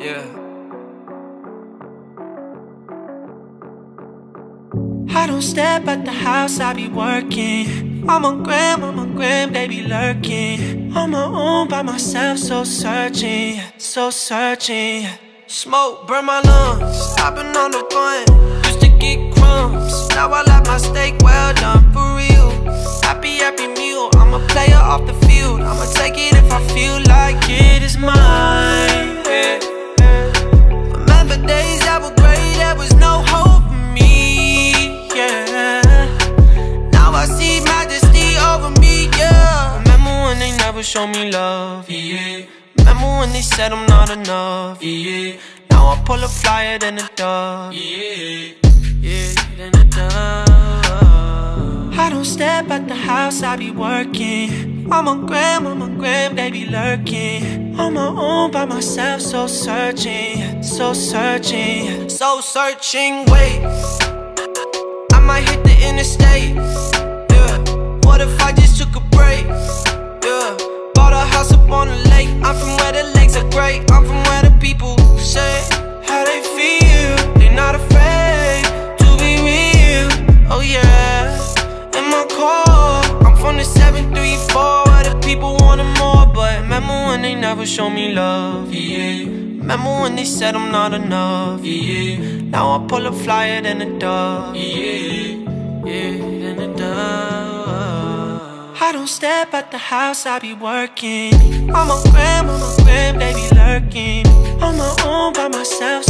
Yeah. I don't step at the house, I be working. I'm on gram, I'm on gram, they be lurking. On my own by myself, so searching, so searching. Smoke, burn my lungs, stopping on the blunt. Used to get crumbs, now I let my steak well done. Never showed me love, yeah. Remember when they said I'm not enough, yeah. Now I pull a flyer than a dove, yeah. Yeah, than a dove. I don't step at the house, I be working. I'm on gram, I'm on gram, be lurking. On my own, by myself, so searching, so searching, so searching. Wait, I might hit the interstate. 734 where the people wanted more. But remember when they never showed me love? Yeah. Remember when they said I'm not enough? Yeah. Now I pull a flyer than a dove. Yeah. Yeah, than a dove. I don't step out the house, I be working. I'm on gram, I'm on gram, they be lurking. On my own, by myself,